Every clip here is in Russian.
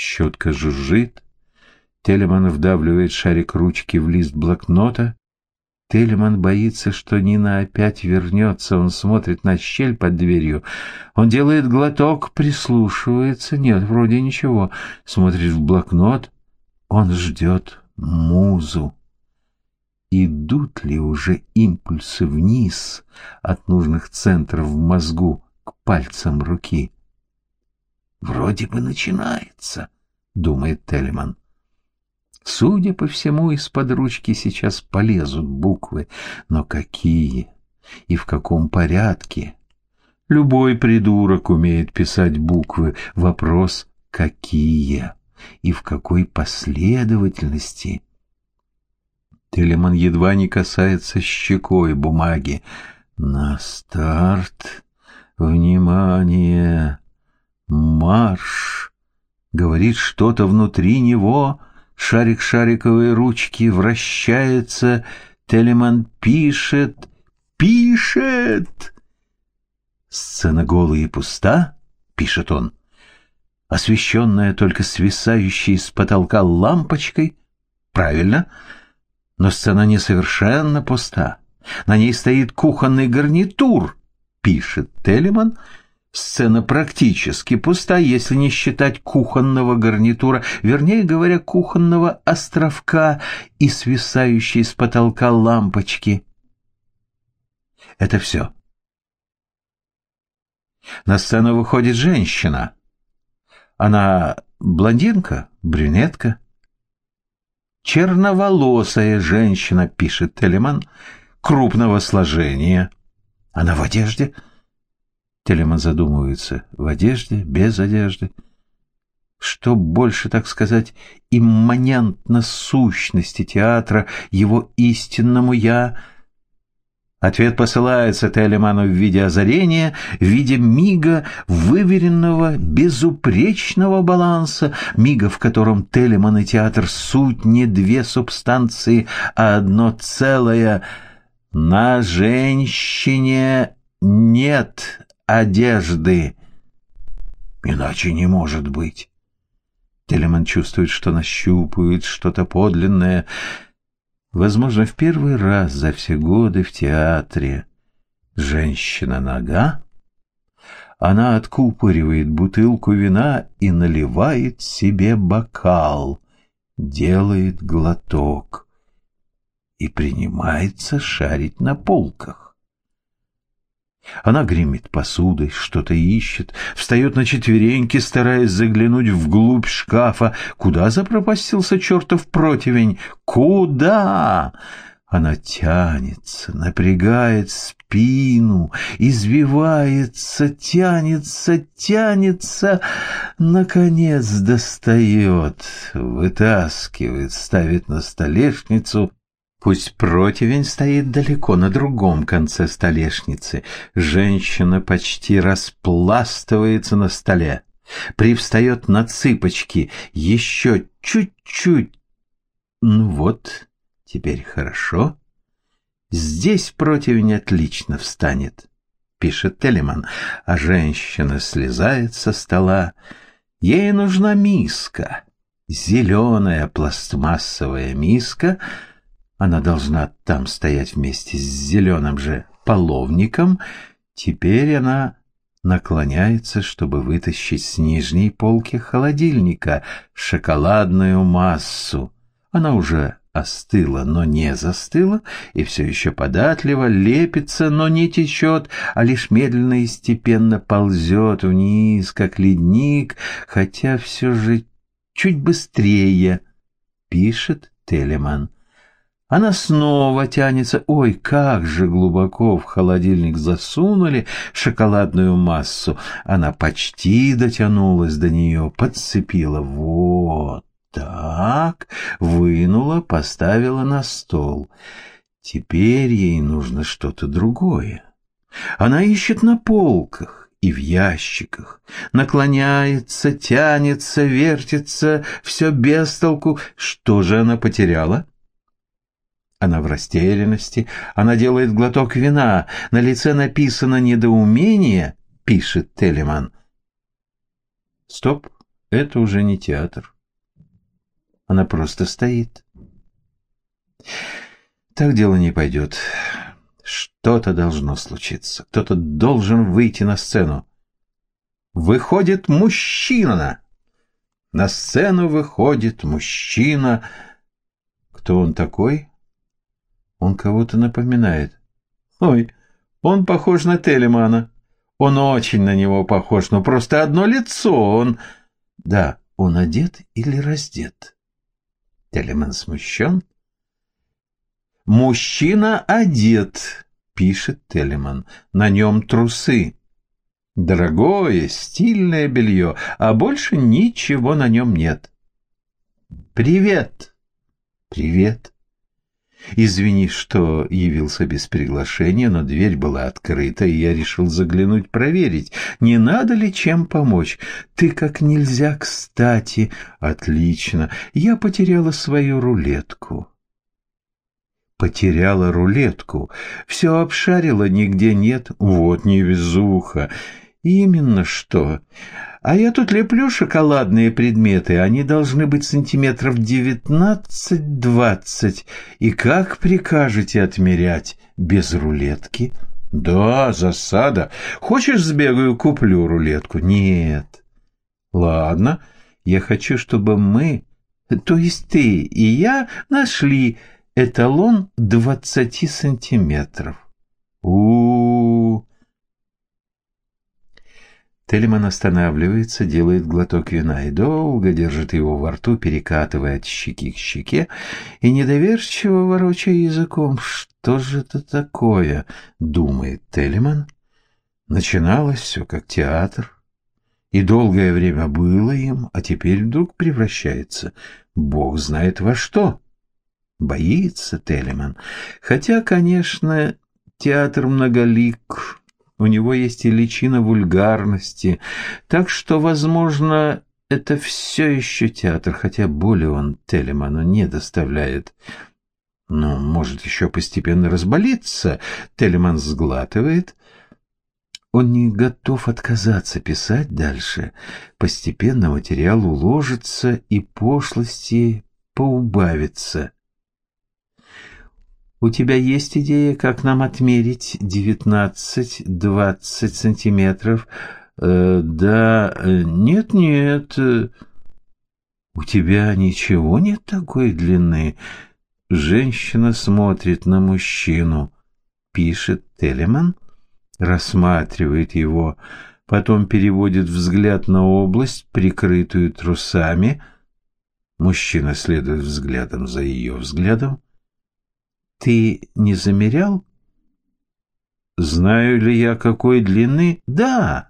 Щетка жужжит. Телеман вдавливает шарик ручки в лист блокнота. Телеман боится, что Нина опять вернется. Он смотрит на щель под дверью. Он делает глоток, прислушивается. Нет, вроде ничего. Смотрит в блокнот. Он ждет музу. Идут ли уже импульсы вниз от нужных центров в мозгу к пальцам руки? «Вроде бы начинается», — думает Телеман. Судя по всему, из-под ручки сейчас полезут буквы, но какие и в каком порядке? Любой придурок умеет писать буквы. Вопрос — какие и в какой последовательности? Телеман едва не касается щекой бумаги. На старт. Внимание. Марш. Говорит что-то внутри него. Шарик шариковой ручки вращается. Телеман пишет. Пишет. Сцена голая и пуста, пишет он, освещенная только свисающей с потолка лампочкой. Правильно. Но сцена несовершенно пуста. На ней стоит кухонный гарнитур, пишет Телеман. Сцена практически пуста, если не считать кухонного гарнитура, вернее говоря, кухонного островка и свисающей с потолка лампочки. Это все. На сцену выходит женщина. Она блондинка, брюнетка, черноволосая женщина, пишет Телеман, крупного сложения. Она в одежде? Телеман задумывается. В одежде, без одежды? Что больше, так сказать, имманентно сущности театра, его истинному «я», Ответ посылается Телеману в виде озарения, в виде мига выверенного, безупречного баланса, мига, в котором Телеман и театр суть не две субстанции, а одно целое. На женщине нет одежды. Иначе не может быть. Телеман чувствует, что нащупывает что-то подлинное — Возможно, в первый раз за все годы в театре женщина-нога, она откупоривает бутылку вина и наливает себе бокал, делает глоток и принимается шарить на полках. Она гремит посудой, что-то ищет, встает на четвереньки, стараясь заглянуть вглубь шкафа. Куда запропастился чертов противень? Куда? Она тянется, напрягает спину, извивается, тянется, тянется, наконец достает, вытаскивает, ставит на столешницу Пусть противень стоит далеко на другом конце столешницы. Женщина почти распластывается на столе. Привстает на цыпочки. Еще чуть-чуть. Ну вот, теперь хорошо. Здесь противень отлично встанет, пишет Телеман, а женщина слезает со стола. Ей нужна миска. Зеленая пластмассовая миска — она должна там стоять вместе с зеленым же половником. Теперь она наклоняется, чтобы вытащить с нижней полки холодильника шоколадную массу. Она уже остыла, но не застыла, и все еще податливо лепится, но не течет, а лишь медленно и степенно ползет вниз, как ледник, хотя все же чуть быстрее, пишет Телеман. Она снова тянется. Ой, как же глубоко в холодильник засунули шоколадную массу. Она почти дотянулась до нее, подцепила. Вот так, вынула, поставила на стол. Теперь ей нужно что-то другое. Она ищет на полках и в ящиках, наклоняется, тянется, вертится, все без толку. Что же она потеряла? Она в растерянности, она делает глоток вина, на лице написано «недоумение», пишет Телеман. Стоп, это уже не театр. Она просто стоит. Так дело не пойдет. Что-то должно случиться. Кто-то должен выйти на сцену. Выходит мужчина. На сцену выходит мужчина. Кто он такой? Он кого-то напоминает. Ой, он похож на Телемана. Он очень на него похож, но просто одно лицо. Он... Да, он одет или раздет? Телеман смущен. «Мужчина одет», — пишет Телеман. «На нем трусы. Дорогое, стильное белье, а больше ничего на нем нет». «Привет!» «Привет!» Извини, что явился без приглашения, но дверь была открыта, и я решил заглянуть проверить, не надо ли чем помочь. Ты как нельзя кстати. Отлично. Я потеряла свою рулетку. Потеряла рулетку. Все обшарила, нигде нет. Вот невезуха. Именно что. А я тут леплю шоколадные предметы, они должны быть сантиметров девятнадцать-двадцать. И как прикажете отмерять? Без рулетки? Да, засада. Хочешь, сбегаю, куплю рулетку? Нет. Ладно, я хочу, чтобы мы, то есть ты и я, нашли эталон двадцати сантиметров. У-у-у! Телеман останавливается, делает глоток вина и долго держит его во рту, перекатывая от щеки к щеке и недоверчиво ворочая языком. «Что же это такое?» — думает Телеман. Начиналось все как театр, и долгое время было им, а теперь вдруг превращается. Бог знает во что. Боится Телеман. Хотя, конечно, театр многолик, у него есть и личина вульгарности, так что, возможно, это все еще театр, хотя боли он Телеману не доставляет. Но может еще постепенно разболиться. Телеман сглатывает. Он не готов отказаться писать дальше. Постепенно материал уложится и пошлости поубавится. У тебя есть идея, как нам отмерить девятнадцать-двадцать сантиметров? Э, да, э, нет-нет. У тебя ничего нет такой длины? Женщина смотрит на мужчину. Пишет Телеман, рассматривает его, потом переводит взгляд на область, прикрытую трусами. Мужчина следует взглядом за ее взглядом. Ты не замерял? Знаю ли я, какой длины? Да.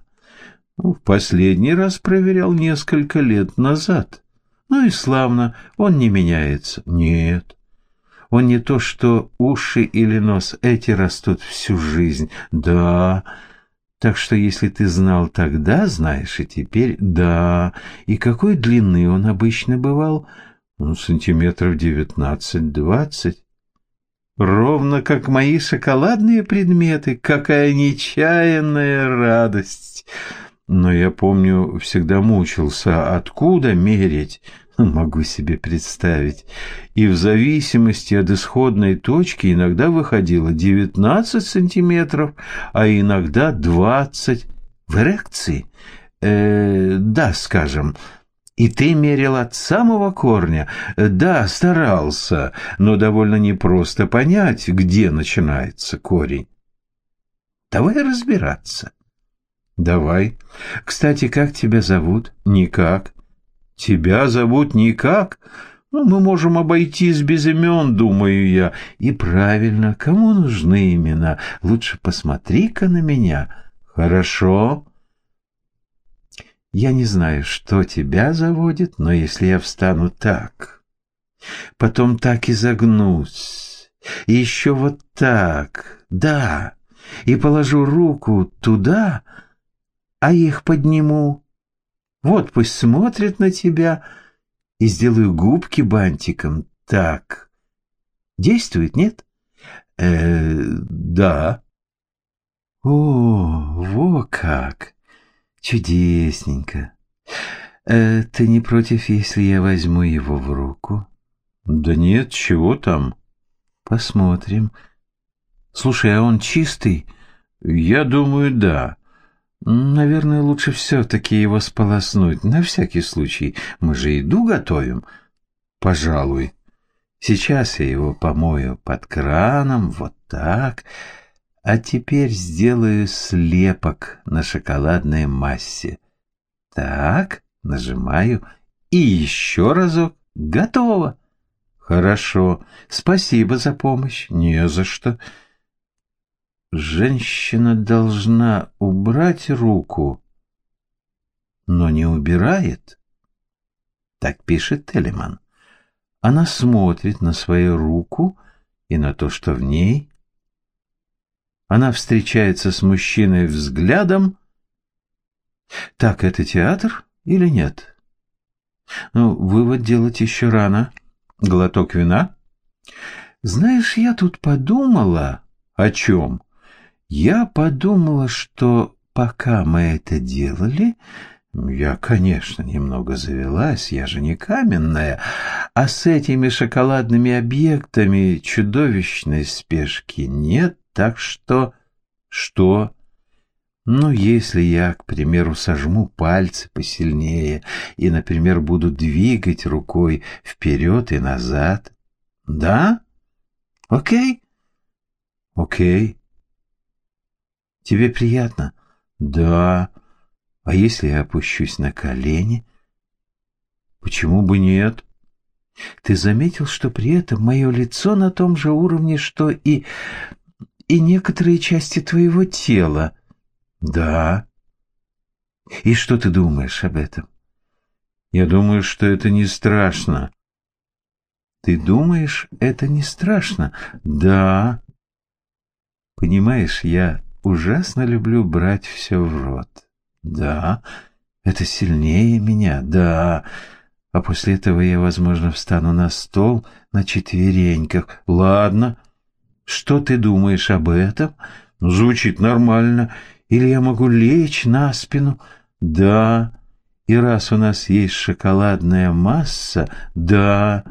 Ну, в последний раз проверял несколько лет назад. Ну и славно, он не меняется. Нет. Он не то, что уши или нос, эти растут всю жизнь. Да. Так что если ты знал тогда, знаешь и теперь, да. И какой длины он обычно бывал? Ну, сантиметров девятнадцать-двадцать. Ровно как мои шоколадные предметы. Какая нечаянная радость! Но я помню, всегда мучился, откуда мерить, могу себе представить. И в зависимости от исходной точки иногда выходило 19 сантиметров, а иногда 20 в эрекции. Э, да, скажем, и ты мерил от самого корня? Да, старался, но довольно непросто понять, где начинается корень. Давай разбираться. Давай. Кстати, как тебя зовут? Никак. Тебя зовут Никак? Ну, мы можем обойтись без имен, думаю я. И правильно, кому нужны имена? Лучше посмотри-ка на меня. Хорошо. Я не знаю, что тебя заводит, но если я встану так, потом так и загнусь, и еще вот так, да, и положу руку туда, а их подниму, вот пусть смотрят на тебя, и сделаю губки бантиком, так. Действует, нет? Э, да. О, во как! Чудесненько. Э, ты не против, если я возьму его в руку? Да нет, чего там? Посмотрим. Слушай, а он чистый? Я думаю, да. Наверное, лучше все-таки его сполоснуть, на всякий случай. Мы же еду готовим. Пожалуй. Сейчас я его помою под краном, вот так. А теперь сделаю слепок на шоколадной массе. Так, нажимаю. И еще разок. Готово. Хорошо. Спасибо за помощь. Не за что. Женщина должна убрать руку, но не убирает. Так пишет Телеман. Она смотрит на свою руку и на то, что в ней. Она встречается с мужчиной взглядом. Так, это театр или нет? Ну, вывод делать еще рано. Глоток вина? Знаешь, я тут подумала... О чем? Я подумала, что пока мы это делали, я, конечно, немного завелась, я же не каменная, а с этими шоколадными объектами чудовищной спешки нет, так что... Что? Ну, если я, к примеру, сожму пальцы посильнее и, например, буду двигать рукой вперед и назад. Да? Окей? Окей. Тебе приятно? Да. А если я опущусь на колени? Почему бы нет? Ты заметил, что при этом мое лицо на том же уровне, что и... и некоторые части твоего тела? Да. И что ты думаешь об этом? Я думаю, что это не страшно. Ты думаешь, это не страшно? Да. Понимаешь, я ужасно люблю брать все в рот. Да, это сильнее меня, да. А после этого я, возможно, встану на стол на четвереньках. Ладно, что ты думаешь об этом? Ну, звучит нормально. Или я могу лечь на спину? Да. И раз у нас есть шоколадная масса, да,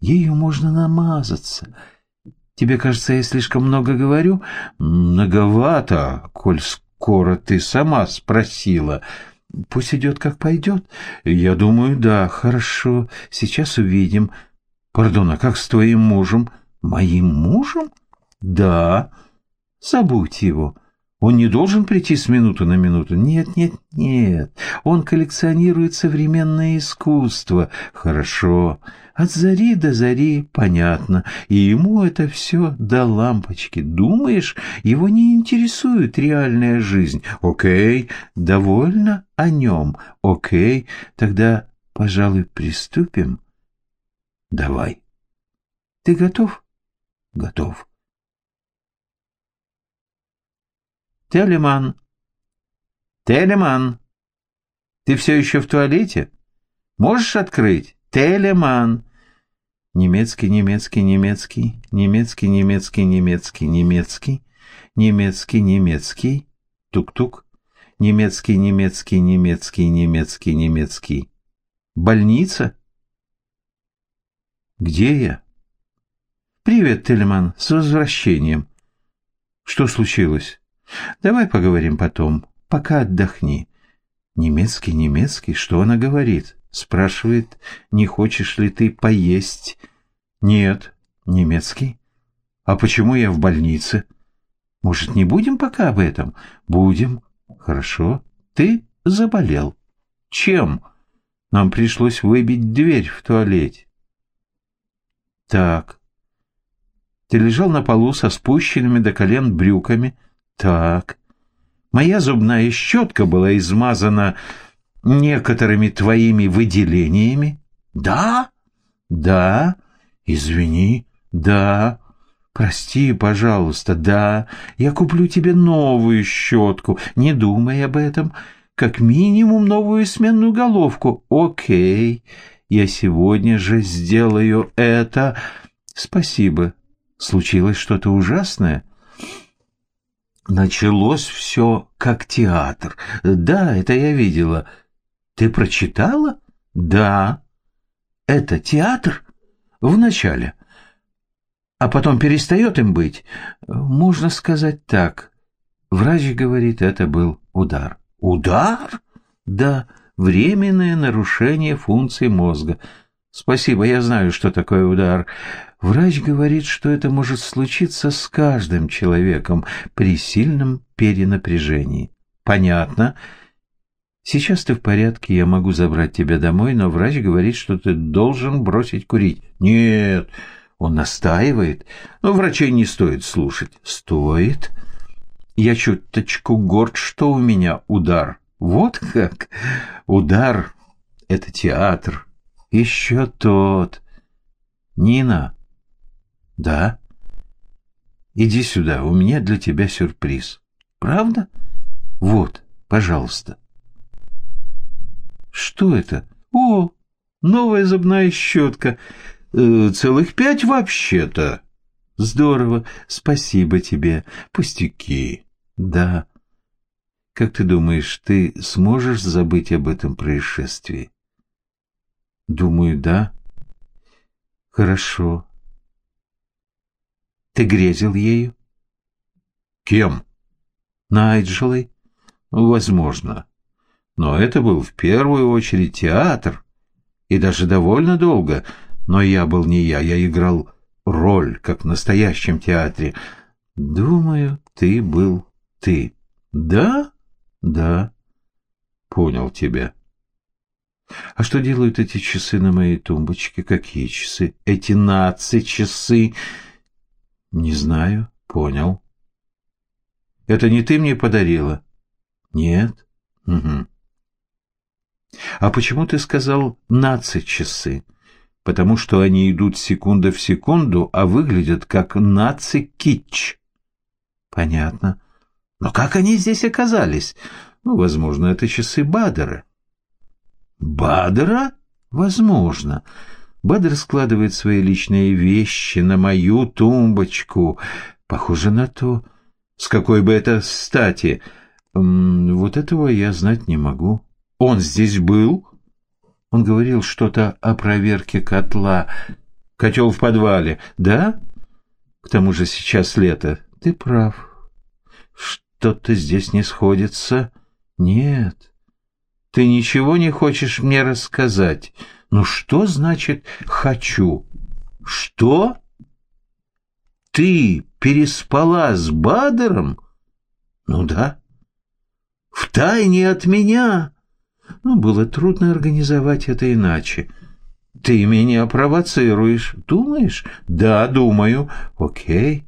ею можно намазаться. Тебе кажется, я слишком много говорю? Многовато, коль скоро ты сама спросила. Пусть идет, как пойдет. Я думаю, да, хорошо. Сейчас увидим. Пардон, а как с твоим мужем? Моим мужем? Да. Забудь его. Он не должен прийти с минуты на минуту. Нет, нет, нет. Он коллекционирует современное искусство. Хорошо. От зари до зари, понятно. И ему это все до лампочки. Думаешь, его не интересует реальная жизнь? Окей, довольно о нем. Окей, тогда, пожалуй, приступим. Давай. Ты готов? Готов. Телеман. Телеман. Ты все еще в туалете? Можешь открыть? Телеман. Немецкий, немецкий, немецкий, немецкий, немецкий, немецкий, немецкий, немецкий, немецкий, тук-тук, немецкий, немецкий, немецкий, немецкий, немецкий. Больница? Где я? Привет, Телеман, с возвращением. Что случилось? Давай поговорим потом. Пока отдохни. Немецкий, немецкий, что она говорит? Спрашивает, не хочешь ли ты поесть? Нет. Немецкий? А почему я в больнице? Может, не будем пока об этом? Будем. Хорошо. Ты заболел. Чем? Нам пришлось выбить дверь в туалете. Так. Ты лежал на полу со спущенными до колен брюками, так, моя зубная щетка была измазана некоторыми твоими выделениями? Да? Да? Извини. Да. Прости, пожалуйста. Да. Я куплю тебе новую щетку. Не думай об этом. Как минимум новую сменную головку. Окей. Я сегодня же сделаю это. Спасибо. Случилось что-то ужасное? Началось все как театр. Да, это я видела. Ты прочитала? Да, это театр в начале, а потом перестает им быть. Можно сказать так. Врач говорит, это был удар. Удар? Да, временное нарушение функций мозга. Спасибо, я знаю, что такое удар. Врач говорит, что это может случиться с каждым человеком при сильном перенапряжении. Понятно. Сейчас ты в порядке, я могу забрать тебя домой, но врач говорит, что ты должен бросить курить. Нет, он настаивает. Но врачей не стоит слушать. Стоит? Я чуточку горд, что у меня удар. Вот как? Удар — это театр. Еще тот. Нина. Да? Иди сюда, у меня для тебя сюрприз. Правда? Вот, пожалуйста. Что это? О, новая зубная щетка. Э, целых пять вообще-то. Здорово, спасибо тебе. Пустяки. Да. Как ты думаешь, ты сможешь забыть об этом происшествии? Думаю, да. Хорошо. Ты грезил ею? Кем? Найджелой? Возможно. Но это был в первую очередь театр, и даже довольно долго. Но я был не я, я играл роль, как в настоящем театре. Думаю, ты был ты. Да? Да. Понял тебя. А что делают эти часы на моей тумбочке? Какие часы? Эти наци-часы? Не знаю. Понял. Это не ты мне подарила? Нет. Угу. А почему ты сказал «наци-часы»? Потому что они идут секунда в секунду, а выглядят как наци-китч. Понятно. Но как они здесь оказались? Ну, возможно, это часы Бадера. Бадера? Возможно. Бадер складывает свои личные вещи на мою тумбочку. Похоже на то. С какой бы это стати? Вот этого я знать не могу. Он здесь был? Он говорил что-то о проверке котла. Котел в подвале, да? К тому же сейчас лето. Ты прав. Что-то здесь не сходится. Нет. Ты ничего не хочешь мне рассказать. Ну что значит «хочу»? Что? Ты переспала с Бадером? Ну да. Втайне от меня. Ну, было трудно организовать это иначе. Ты меня провоцируешь. Думаешь? Да, думаю. Окей.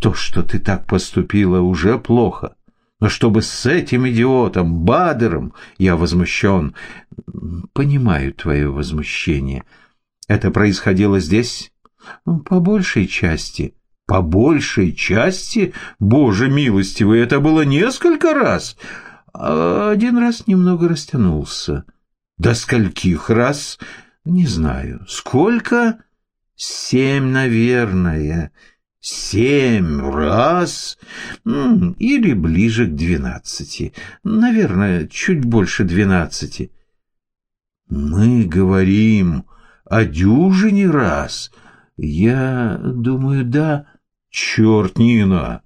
То, что ты так поступила, уже плохо. Но чтобы с этим идиотом, Бадером, я возмущен. Понимаю твое возмущение. Это происходило здесь? Ну, по большей части. По большей части? Боже милостивый, это было несколько раз. А один раз немного растянулся. До скольких раз? Не знаю. Сколько? Семь, наверное. Семь раз? Или ближе к двенадцати. Наверное, чуть больше двенадцати. Мы говорим о дюжине раз. Я думаю, да. Черт, Нина,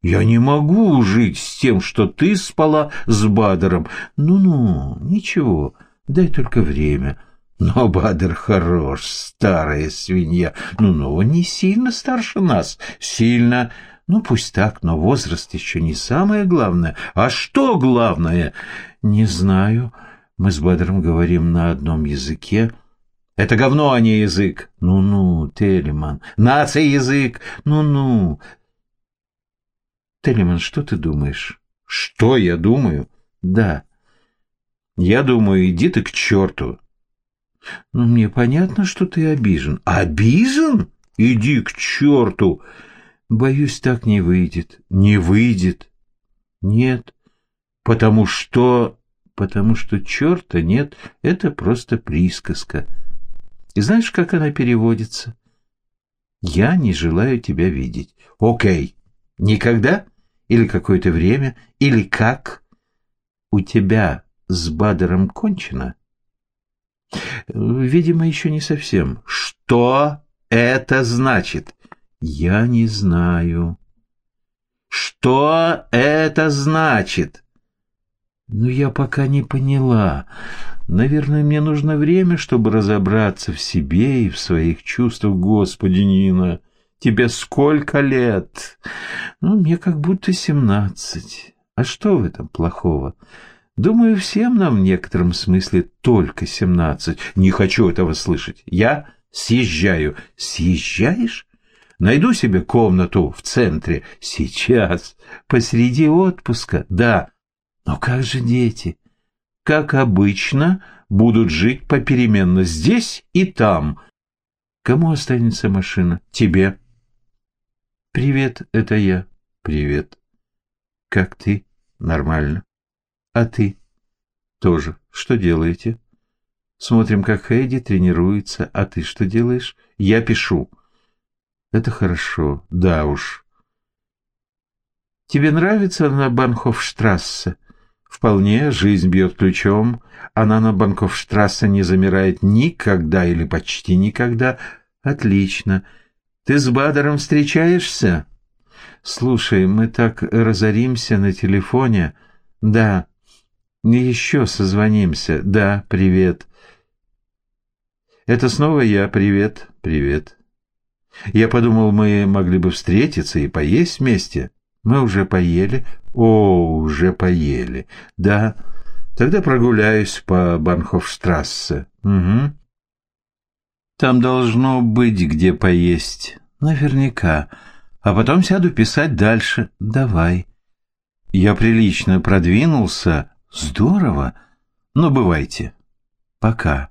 я не могу жить с тем, что ты спала с Бадером. Ну-ну, ничего, дай только время. Но Бадер хорош, старая свинья. Ну-ну, он не сильно старше нас. Сильно... Ну, пусть так, но возраст еще не самое главное. А что главное? Не знаю. Мы с Бадром говорим на одном языке. Это говно, а не язык. Ну-ну, Телеман. Нация язык. Ну-ну. Телеман, что ты думаешь? Что я думаю? Да. Я думаю, иди ты к черту. Ну, мне понятно, что ты обижен. Обижен? Иди к черту. Боюсь, так не выйдет. Не выйдет. Нет. Потому что... Потому что черта нет. Это просто присказка. И знаешь, как она переводится? Я не желаю тебя видеть. Окей. Никогда? Или какое-то время? Или как? У тебя с Бадером кончено? Видимо, еще не совсем. Что это значит? Я не знаю. Что это значит? Ну, я пока не поняла. Наверное, мне нужно время, чтобы разобраться в себе и в своих чувствах. Господи, Нина, тебе сколько лет? Ну, мне как будто семнадцать. А что в этом плохого? Думаю, всем нам в некотором смысле только семнадцать. Не хочу этого слышать. Я съезжаю. Съезжаешь? Найду себе комнату в центре. Сейчас. Посреди отпуска. Да. Но как же дети? Как обычно, будут жить попеременно здесь и там. Кому останется машина? Тебе. Привет, это я. Привет. Как ты? Нормально. А ты? Тоже. Что делаете? Смотрим, как Хэйди тренируется. А ты что делаешь? Я пишу. Это хорошо. Да уж. Тебе нравится на Банхофштрассе? Вполне, жизнь бьет ключом. Она на Банхофштрассе не замирает никогда или почти никогда. Отлично. Ты с Бадером встречаешься? Слушай, мы так разоримся на телефоне. Да. Еще созвонимся. Да, привет. Это снова я. Привет, привет. Я подумал, мы могли бы встретиться и поесть вместе. Мы уже поели. О, уже поели. Да. Тогда прогуляюсь по Банхофштрассе. Угу. Там должно быть где поесть. Наверняка. А потом сяду писать дальше. Давай. Я прилично продвинулся. Здорово. Ну, бывайте. Пока.